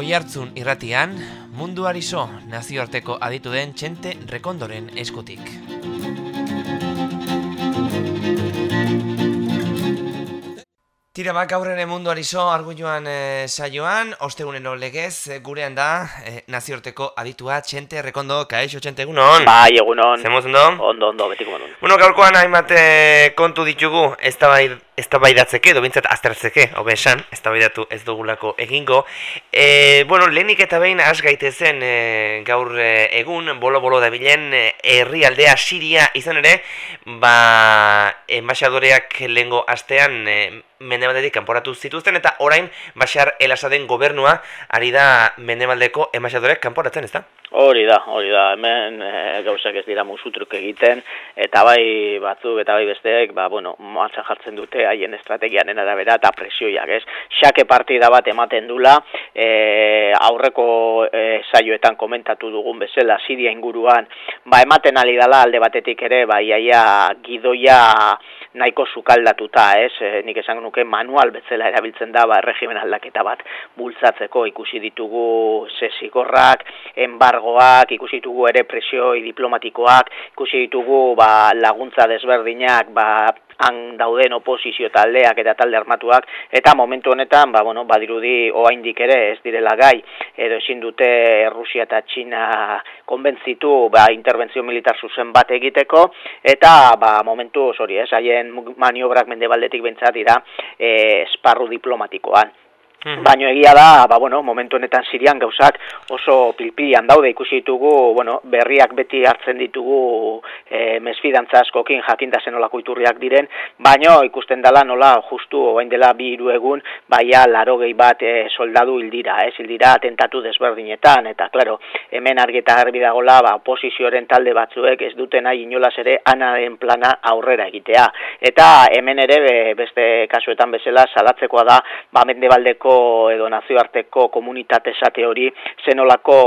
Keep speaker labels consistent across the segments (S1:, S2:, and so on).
S1: Oihartzun irratian, munduari so nazioarteko aditu den txente rekondoren eskutik. Tira bak aurrene mundu arizo argulloan e, saioan, ostegunen legez, e, gurean da, e, naziorteko aditua, txente, rekondo, kaixo, txente, egunon?
S2: Bai, egunon.
S1: Zemuz, ondo?
S2: Ondo, ondo, betiko manun.
S1: Bueno, gaurkoan hainbat kontu ditugu, ez da bai, ez da bai datzeke, edo bintzat aztertzeke, hobe esan, ez da bai datu ez dugulako egingo. E, bueno, lehenik eta behin az gaitezen e, gaur egun, bolo-bolo da bilen, herri aldea Siria izan ere, ba, enbaixadoreak lehengo astean, e, mendebaldetik kanporatu zituzten eta orain Bashar el-Assaden gobernua ari da mendebaldeko emaxadorek kanporatzen, ezta?
S2: Hori da, hori da, hemen e, gauzak ez dira musutruk egiten, eta bai batzuk eta bai besteek, ba, bueno, martxan jartzen dute haien estrategianen arabera eta presioiak, ez? Xake partida bat ematen dula, e, aurreko e, saioetan komentatu dugun bezala, Siria inguruan, ba, ematen ali dala alde batetik ere, ba, iaia gidoia nahiko sukaldatuta, ez? E, nik esan nuke manual bezala erabiltzen da, ba, regimen aldaketa bat bultzatzeko ikusi ditugu sesigorrak, enbar embargoak, ikusi ditugu ere presioi diplomatikoak, ikusi ditugu ba, laguntza desberdinak, ba, han dauden oposizio taldeak eta talde armatuak, eta momentu honetan, ba, bueno, badirudi oaindik ere ez direla gai, edo ezin dute Rusia eta Txina konbentzitu ba, interbentzio militar zuzen bat egiteko, eta ba, momentu, hori ez, haien maniobrak mendebaldetik bentsat dira e, esparru diplomatikoan. Hmm. Baino egia da, ba, bueno, momentu honetan Sirian gauzak oso pilpilian daude ikusi ditugu, bueno, berriak beti hartzen ditugu e, mesfidantza askokin jakinda zenolako iturriak diren, baino ikusten dela nola justu orain dela bi hiru egun baia larogei bat e, soldadu hildira, ez hildira atentatu desberdinetan eta claro, hemen argi eta garbi dagola, ba oposizioaren talde batzuek ez duten nahi inolas ere anaren plana aurrera egitea. Eta hemen ere beste kasuetan bezala salatzekoa da, ba mendebaldeko edo nazioarteko komunitate esate hori zenolako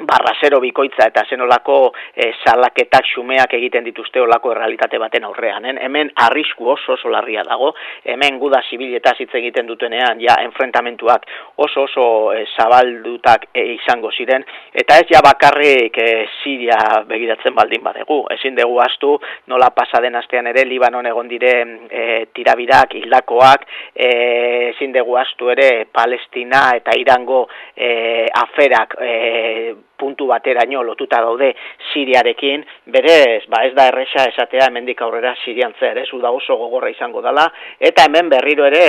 S2: barrasero bikoitza eta zenolako e, salaketak xumeak egiten dituzte olako errealitate baten aurrean. En? Hemen arrisku oso oso larria dago, hemen guda zibileta hitz egiten dutenean ja enfrentamentuak oso oso e, zabaldutak e, izango ziren, eta ez ja bakarrik e, Siria begiratzen baldin badegu. Ezin dugu astu nola pasaden astean ere Libanon egon dire e, tirabirak, hildakoak, e, ezin dugu astu ere Palestina eta Irango e, aferak e, puntu bateraino lotuta daude Siriarekin, berez, ba ez da erresa esatea hemendik aurrera Sirian zer, ez? Da oso gogorra izango dala, eta hemen berriro ere,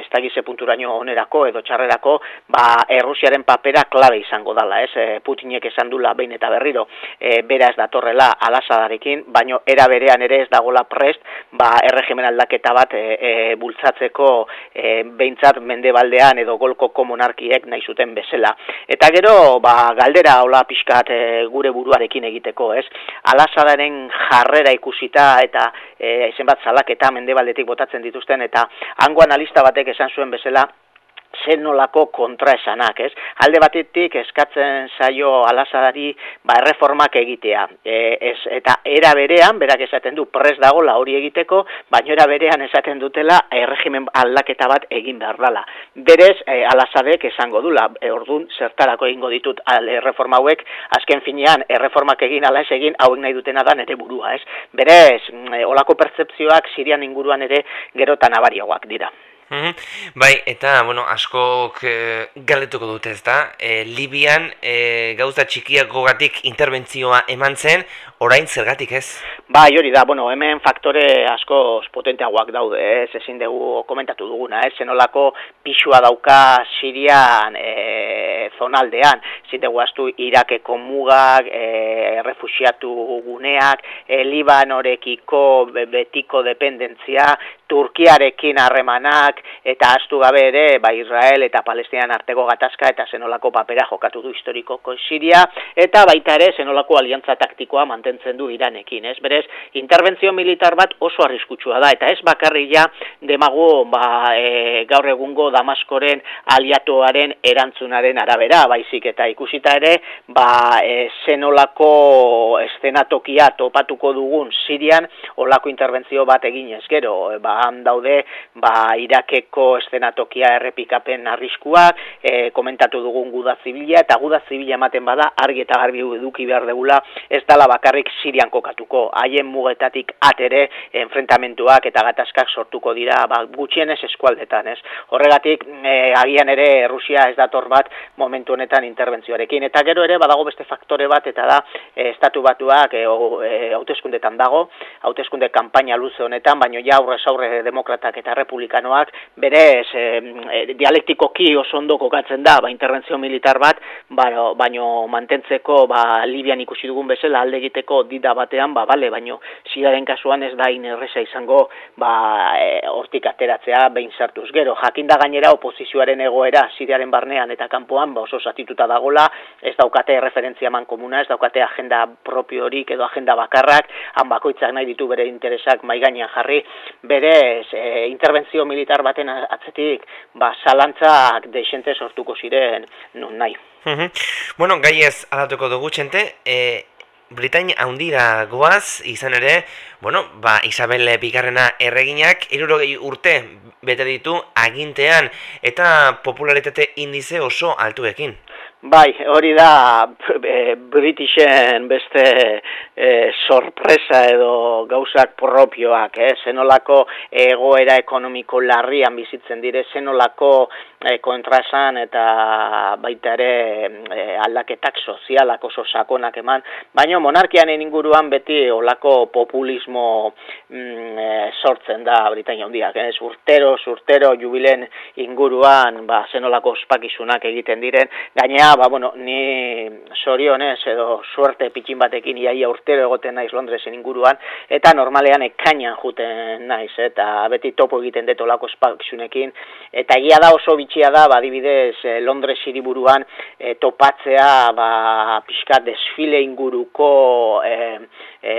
S2: ez da gize punturaino onerako edo txarrerako, ba Errusiaren papera klabe izango dala, ez, e, Putinek esan dula behin eta berriro, e, bera ez datorrela alasadarekin, baino era berean ere ez dagola prest, ba erregimen aldaketa bat e, e, bultzatzeko e, behintzat mendebaldean edo golko komonarkiek nahi zuten bezala. Eta gero, ba, galdera hola pixkat e, gure buruarekin egiteko, ez? Alasadaren jarrera ikusita eta e, zenbat zalak eta mendebaldetik botatzen dituzten eta hango analista batek esan zuen bezala zen nolako kontraesanak, ez? Alde batetik eskatzen zaio alasadari ba, erreformak egitea. E, ez, eta era berean, berak esaten du, pres dagola hori egiteko, baino era berean esaten dutela erregimen aldaketa bat egin behar dela. Berez, e, alasadek esango dula, e, ordun zertarako egingo ditut erreforma hauek, azken finean, erreformak egin ala ez egin, hauek nahi dutena da nere burua, ez? Berez, mm, e, olako pertsepzioak sirian inguruan ere gerotan abariagoak dira.
S1: Mhm. Bai, eta, bueno, askok e, galetuko dute ez da, e, Libian e, gauza txikiak gogatik interbentzioa eman zen, orain zergatik ez?
S2: Bai, hori da, bueno, hemen faktore asko potenteagoak daude, ez, ezin dugu komentatu duguna, ez, zenolako pixua dauka Sirian e, zonaldean, ezin dugu astu Irakeko mugak, e, refusiatu guneak, e, Libanorekiko betiko dependentzia, Turkiarekin harremanak, eta astu gabe ere, ba Israel eta Palestinan arteko gatazka eta zenolako papera jokatu du historikoko Siria, eta baita ere zenolako aliantza taktikoa mantentzen du Iranekin, ez? Berez, interbentzio militar bat oso arriskutsua da, eta ez bakarria demago ba, e, gaur egungo Damaskoren aliatuaren erantzunaren arabera, baizik eta ikusita ere, ba, e, zenolako estenatokia topatuko dugun Sirian, olako interbentzio bat egin ez gero, e, ba, daude, ba, Irakeko estenatokia errepikapen arriskuak, e, komentatu dugun guda zibila, eta guda zibila ematen bada, argi eta garbi eduki behar degula, ez dala bakarrik Sirian kokatuko, haien mugetatik atere, enfrentamentuak eta gatazkak sortuko dira, ba, gutxienez eskualdetan, ez? Horregatik, e, agian ere, Rusia ez dator bat momentu honetan interbentzioarekin. Eta gero ere badago beste faktore bat eta da e, estatu batuak e, hauteskundetan dago, hauteskunde kanpaina luze honetan, baino ja aurrez aurre demokratak eta republikanoak berez e, e, dialektikoki oso ondo kokatzen da, ba, interbentzio militar bat, ba, baino mantentzeko ba, Libian ikusi dugun bezala alde egiteko dida batean, ba, bale, baino zidaren kasuan ez da inerreza izango ba, hortik ateratzea behin sartuz. Gero, jakinda gainera oposizioaren egoera zidaren barnean eta kanpoan ba oso zatituta dagola, ez daukate referentzia man komuna, ez daukate agenda propiorik edo agenda bakarrak, han bakoitzak nahi ditu bere interesak mai gainean jarri, bere e, interbentzio militar baten atzetik, ba salantzak deixente sortuko ziren nun nahi.
S1: bueno, gai ez alatuko dugu txente, e, Britain haundira goaz, izan ere, bueno, ba, Isabel Bigarrena erreginak, irurogei urte bete ditu agintean, eta popularitate indize oso altuekin.
S2: Bai, hori da e, Britischen beste e, sorpresa edo gauzak propioak, eh? zenolako egoera ekonomiko larrian bizitzen dire, zenolako e, kontrasan eta baita ere e, aldaketak sozialak oso sakonak eman, baina monarkianen inguruan beti olako populismo mm, e, sortzen da Britania hundiak, eh? urtero, urtero, jubilen inguruan ba, zenolako ospakizunak egiten diren, gainea ba, bueno, ni sorionez edo suerte pitxin batekin iaia urtero egoten naiz Londresen inguruan, eta normalean ekainan juten naiz, eta beti topo egiten deto lako espaksunekin, eta egia da oso bitxia da, ba, dibidez, eh, Londres iriburuan e, topatzea, ba, pixka desfile inguruko, e, e,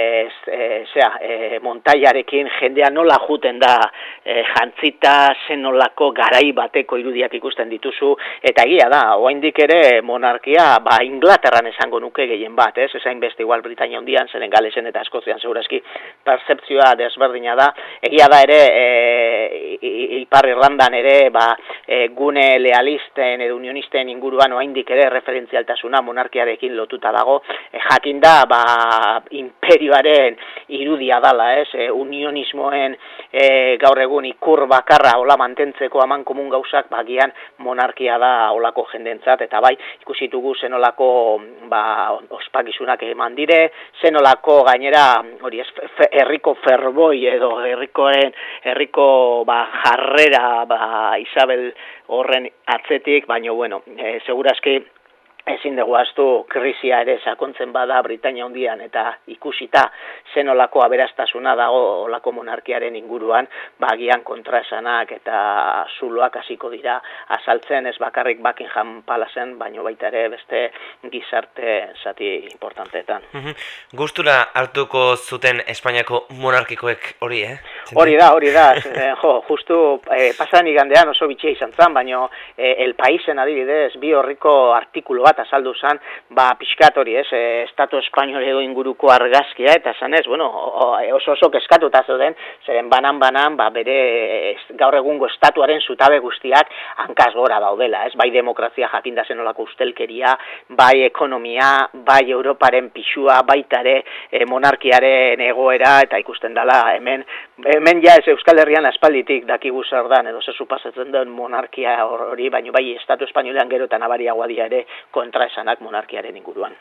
S2: zera, e, montaiarekin jendea nola juten da e, jantzita zenolako garai bateko irudiak ikusten dituzu, eta egia da, oaindik ere monarkia, ba, Inglaterran esango nuke gehien bat, ez? Ezain beste igual Britania hundian, zeren galesen eta Eskozian segurazki percepzioa desberdina da. Egia da ere, e, Ipar Irlandan ere, ba, e, gune lealisten edo unionisten inguruan oaindik ere referentzialtasuna monarkiarekin lotuta dago, e, jakin da, ba, imperioaren irudia dala, ez? E, unionismoen e, gaur egun ikur bakarra hola mantentzeko aman komun gauzak, bagian monarkia da olako jendentzat, eta bai, ikusitugu zenolako ba, ospakizunak eman dire, zenolako gainera hori ez, herriko ferboi edo herrikoen herriko ba, jarrera ba, Isabel horren atzetik, baina bueno, e, segurazki ezin dugu astu krisia ere sakontzen bada Britania hondian eta ikusita zenolako aberastasuna dago olako monarkiaren inguruan bagian kontraesanak eta zuloak hasiko dira azaltzen ez bakarrik Buckingham Palaceen baino baita ere beste gizarte zati importanteetan.
S1: Gustura hartuko zuten Espainiako monarkikoek hori, eh?
S2: Hori da, hori da. Jo, justu eh, pasan igandean oso bitxia izan zan, baino eh, El Paisen adibidez bi horriko artikulu bat azaldu zan, ba, pixkat hori, ez, e, Estatu Espainol edo inguruko argazkia, eta zan ez, bueno, oso oso keskatuta zuden, zeren banan-banan, ba, bere gaur egungo estatuaren zutabe guztiak hankaz gora daudela, ez, bai demokrazia jakinda zenolako ustelkeria, bai ekonomia, bai Europaren pixua, baitare e, monarkiaren egoera, eta ikusten dela hemen, hemen ja ez Euskal Herrian aspalditik dakigu zer dan, edo zezu pasatzen den monarkia hori, baino bai Estatu Espainolean gero eta nabariagoa ere, kontraesanak monarkiaren inguruan.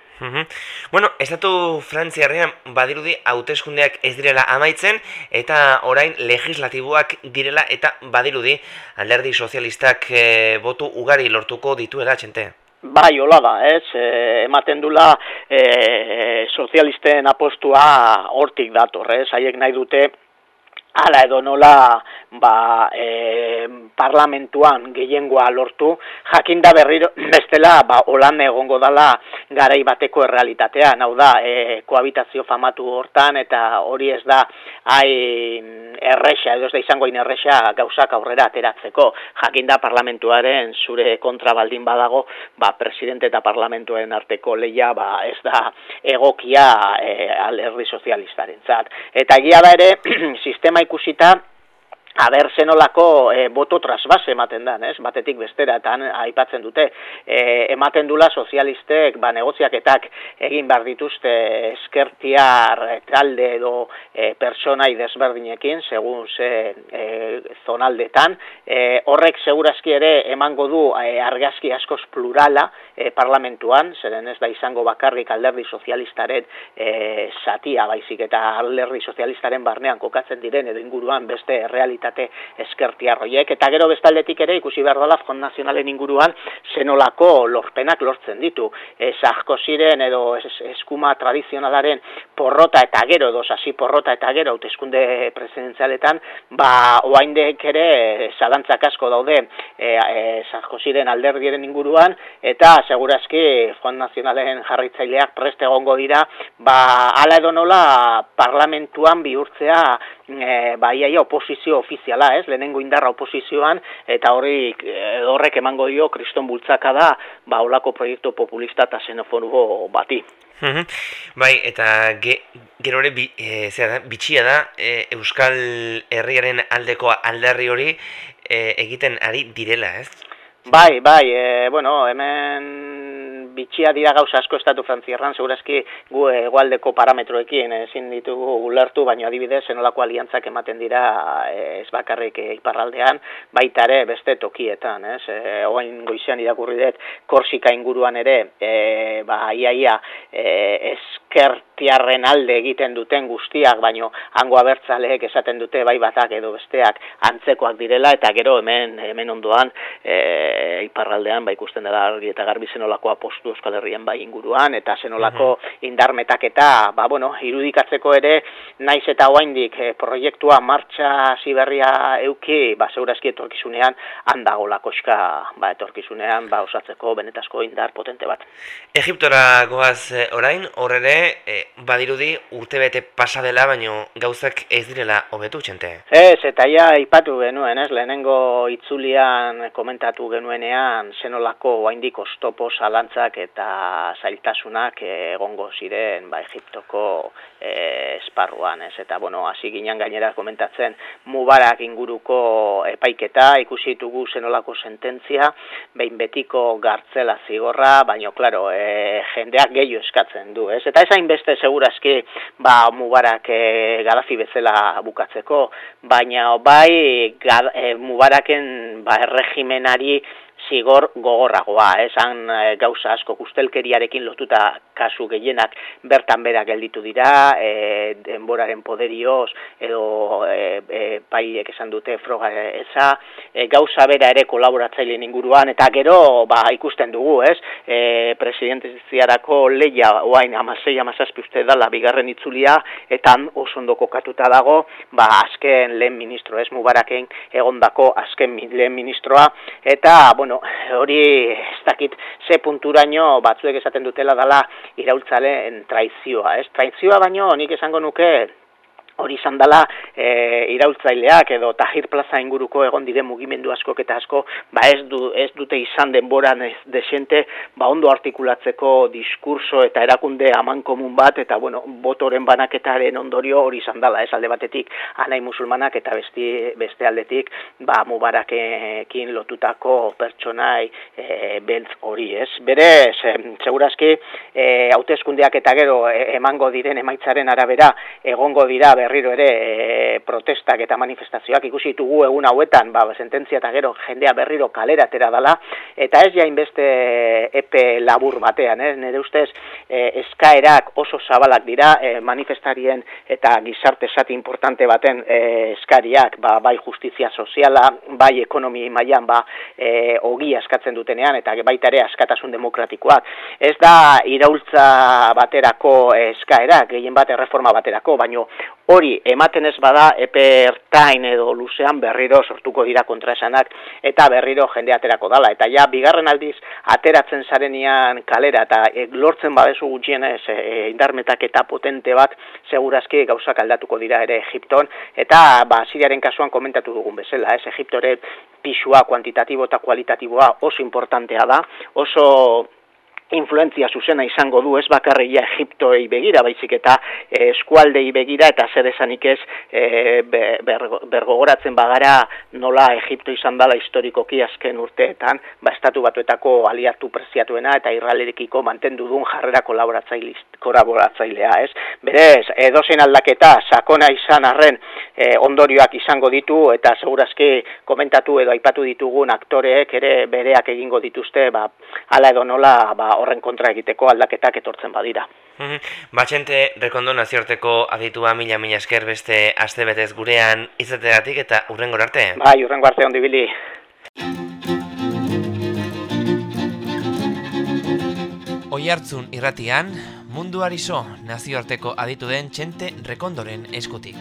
S1: Bueno, estatu frantziarrean badirudi hauteskundeak ez direla amaitzen eta orain legislatiboak direla eta badirudi alderdi sozialistak e, botu ugari lortuko dituela txente.
S2: Bai, hola da, ez, e, ematen dula e, sozialisten apostua hortik dator, ez, haiek nahi dute Hala edo nola, ba, e, parlamentuan gehiengoa lortu, jakinda berriro bestela ba, holan egongo dala garai bateko errealitatea, hau da, e, koabitazio famatu hortan, eta hori ez da, hain erresa, edo ez da izango hain erresa gauzak aurrera ateratzeko, jakinda parlamentuaren zure kontra baldin badago, ba, presidente eta parlamentuen arteko leia, ba, ez da egokia e, alerri sozialistaren zat. Eta egia da ere, sistema ikusita, Aber zenolako e, boto trasbase ematen da, ez? Batetik bestera eta aipatzen dute. E, ematen dula sozialistek ba negoziaketak egin behar dituzte eskertiar talde edo e, personai desberdinekin, segun ze e, zonaldetan. E, horrek segurazki ere emango du e, argazki askoz plurala e, parlamentuan, zeren ez da izango bakarrik alderdi sozialistaren e, satia baizik eta alderdi sozialistaren barnean kokatzen diren edo inguruan beste realitate errealitate eskertiarroiek, eta gero bestaldetik ere ikusi behar dela Fond Nazionalen inguruan zenolako lorpenak lortzen ditu. Ez ziren edo es, eskuma tradizionalaren porrota eta gero, edo sasi porrota eta gero, hauteskunde presidenzialetan, ba, oaindek ere zalantzak asko daude e, e, alderdiaren inguruan, eta segurazki Fond Nazionalen jarritzaileak preste egongo dira, ba, ala edo nola parlamentuan bihurtzea e, ba, iaia oposizio ofiziala, ez, lehenengo indarra oposizioan, eta hori e, horrek emango dio kriston bultzaka da, ba, olako proiektu populista eta xenofonubo bati.
S1: bai, eta ge, gero ere bi, e, da, bitxia da, e, Euskal Herriaren aldeko aldarri hori e, egiten ari direla, ez?
S2: Bai, bai, e, bueno, hemen bitxia dira gauza asko estatu frantzierran, segurazki gu egualdeko parametroekin ezin ditugu ulertu, baina adibidez, enolako aliantzak ematen dira ez bakarrik iparraldean, baita ere beste tokietan, ez? E, oain goizean irakurri dut, Korsika inguruan ere, e, ba, iaia, e, eskertiarren alde egiten duten guztiak, baino hango abertzaleek esaten dute bai batak edo besteak antzekoak direla, eta gero hemen hemen ondoan e, iparraldean, ba ikusten dela argi eta garbi zenolako apostu du Euskal Herrian bai inguruan eta zenolako mhm. indarmetak eta ba, bueno, irudikatzeko ere naiz eta oaindik e, proiektua martxa ziberria euki ba, segurazki etorkizunean handago lakoska ba, etorkizunean ba, osatzeko benetazko indar potente bat.
S1: Egiptora goaz e, orain, horre e, badirudi urte bete pasa dela, baino gauzak ez direla hobetu txente?
S2: Ez, eta ja ipatu genuen, ez, lehenengo itzulian komentatu genuenean zenolako oaindik ostopo zalantzak eta zailtasunak egongo ziren ba, Egiptoko e, esparruan, ez? Eta, bueno, hasi ginen gainera komentatzen mubarak inguruko epaiketa, ikusi ditugu zenolako sententzia, behin betiko gartzela zigorra, baino, klaro, e, jendeak gehiu eskatzen du, ez? Eta esain beste segurazki, ba, mubarak e, garazi bezala bukatzeko, baina, bai, gad, e, mubaraken ba, erregimenari zigor gogorragoa, esan e, gauza asko guztelkeriarekin lotuta kasu gehienak bertan bera gelditu dira, e, denboraren poderioz edo e, e, paiek esan dute froga eza, e, gauza bera ere kolaboratzaileen inguruan, eta gero ba, ikusten dugu, ez, e, presidenteziarako leia oain amasei amazazpi uste dala bigarren itzulia, eta oso ondo kokatuta dago, ba, azken lehen ministro, ez, mubaraken egondako azken lehen ministroa, eta, bueno, hori ez dakit ze punturaino batzuek esaten dutela dala iraultzaleen traizioa, ez? Traizioa baino nik esango nuke hori izan dela e, iraultzaileak edo Tahir Plaza inguruko egon dire mugimendu asko eta asko ba ez, du, ez dute izan denboran ez desente ba ondo artikulatzeko diskurso eta erakunde aman komun bat eta bueno, botoren banaketaren ondorio hori izan dela ez? Alde batetik anai musulmanak eta besti, beste aldetik ba mubarakekin lotutako pertsonai e, beltz hori ez? Bere segurazki e, eta gero e, emango diren emaitzaren arabera egongo dira berriro ere e, protestak eta manifestazioak ikusi ditugu egun hauetan, ba, sententzia eta gero jendea berriro kalera atera dala, eta ez jain beste epe labur batean, eh? nire ustez e, eskaerak oso zabalak dira e, manifestarien eta gizarte zati importante baten e, eskariak, ba, bai justizia soziala, bai ekonomi mailan ba, e, ogi askatzen dutenean, eta baita ere askatasun demokratikoak. Ez da iraultza baterako eskaerak, gehien bat erreforma baterako, baino hori ematen ez bada epe ertain edo luzean berriro sortuko dira kontraesanak eta berriro jende aterako dala. Eta ja, bigarren aldiz ateratzen zarenian kalera eta e, lortzen badezu gutxienez e, indarmetak eta potente bat segurazki gauzak aldatuko dira ere Egipton. Eta ba, Siriaren kasuan komentatu dugun bezala, ez Egiptore pisua kuantitatibo eta kualitatiboa oso importantea da, oso influentzia zuzena izango du ez bakarria Egiptoei begira baizik eta e, eskualdei begira eta zer esanik ez e, bergogoratzen bagara nola Egipto izan dela historikoki azken urteetan ba estatu batuetako aliatu preziatuena eta Israelerekiko mantendu duen jarrera kolaboratzailea ez? Berez edozein aldaketa sakona izan arren e, ondorioak izango ditu eta segurazki komentatu edo aipatu ditugun aktoreek ere bereak egingo dituzte ba hala edo nola ba horren kontra egiteko aldaketak etortzen badira.
S1: Batxente, rekondo naziorteko aditua mila mila esker beste aste betez gurean izateatik eta urrengo arte.
S2: Bai, urrengo arte ondi bili.
S1: Oi hartzun irratian, munduari so nazioarteko aditu den txente rekondoren eskutik.